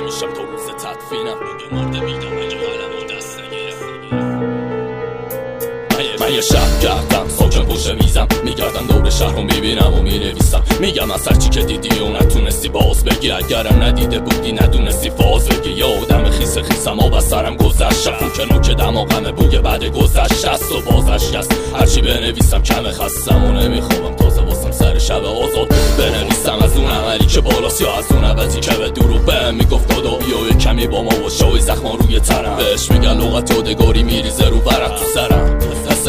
میشم تو روز تدفینم. به مرده میدم اگه قلم و دست من یه شب کردم ساکن پشت میزم. میگردم دور شهر رو می‌بینم و می‌نویسم. میگم از هرچی که دیدی و نتونستی باز بگی. اگرم ندیده بودی ندونستی فاز بگی. یه آدم خیس خیسم و سرم گذشت. اون که نوک دماغم بوی بعد گذشت. است و بازش است هرچی بنویسم کم خستم و نمیخوابم. سر شب آزاد. بنویسم از اون عملی که بالاست یا از اون عوضی که به دروغ به می‌گفت دادا بیا کمی با ما و شوی زخما روی تنم. بهش میگن لغت یادگاری میریزه رو برم تو سرم.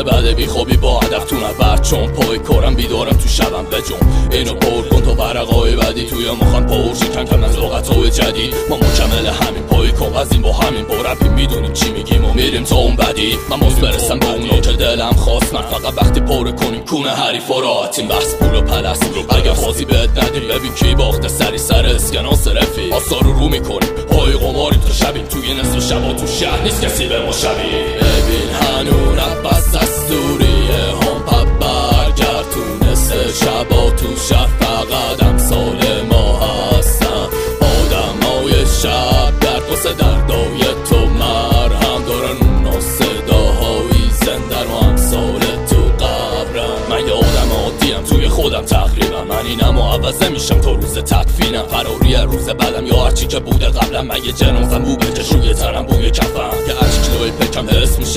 بعد بی خوابی با هدف تو نبرد چون پای کارم بیدارم تو شبم بجون اینو پر کن تو ورقای بعدی. توی مخم پر شکن کم از لغت جدید. ما مکمل همین پای کاغذیم با همین با رپیم می‌دونیم چی میگیم و میریم تا اون بدی من موز برسم به اونا که دلم خواست. من فقط وقتی پر کنیم کونه حریفا راحتیم. بحث پول و پلس. اگه خوازی بهت ندیم ببین کی باخته سری سر اسکناس رفی آسا رو رو می‌کنیم. پای قماریم تو شبیم. توی نصف شبا تو شهر نیست کسی به ما شبی ببین هنون بس از دوریه هم پب برگرد تو نصف شبا تو شهر فقط امثال ما هستن. آدم های شب در قصه دردای تو مرهم. دارن اونا صداهایی زندر و امثال تو قبرم من یه آدم عادیم توی خودم تقریبا. من اینم و عوضه میشم تا روز تکفینم فراری روز بعدم یا هرچی که بوده قبلا من یه جنازم بو بکش روی تنم بوی کفم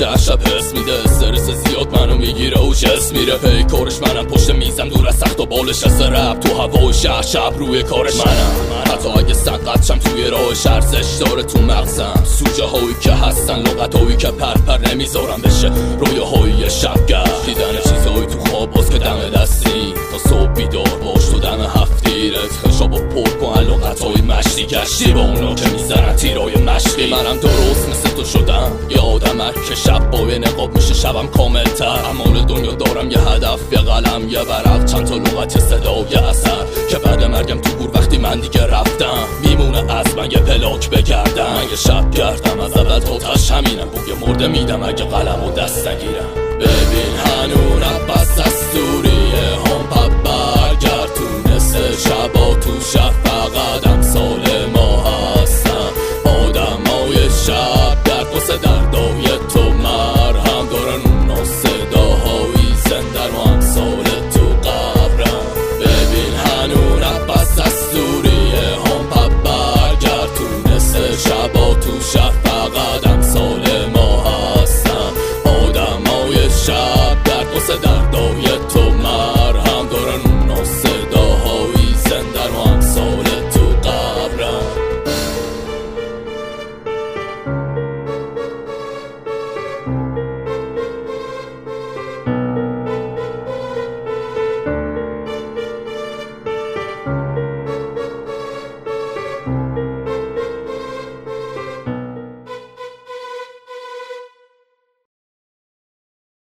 میشه شب حس میده استرس زیاد منو می‌گیره و جس میره. پی کارش منم پشت میزم دور از سخت و بالش از رب تو هوای شهر شب روی کارش منم. حتی اگه سقط شم توی راه شهر داره تو مغزم. سوجه هایی که هستن لغت هایی که پر پر نمی‌ذارم بشه. رویاهای شبگرد دیدن چیزهایی تو خواب که دم دستی. تا صبح بیدار باش. تو دم هفتیرت خشاب و پر کن لغت های مشتی. گشتی با اونا که می‌زنن تیرای مشقی منم درست مثل تو شدم. آدم که شب با نقاب میشه شبم کامل تر امال دنیا دارم یه هدف یه قلم یه ورق. چند تا لغت صدا و یه اثر. که بعد مرگم تو گور وقتی من دیگه رفتم. میمونه از من یه پلاک بگردم. من یه شب گردم از اول تا تش همینم. بوی مرده میدم اگه قلم و دست نگیرم.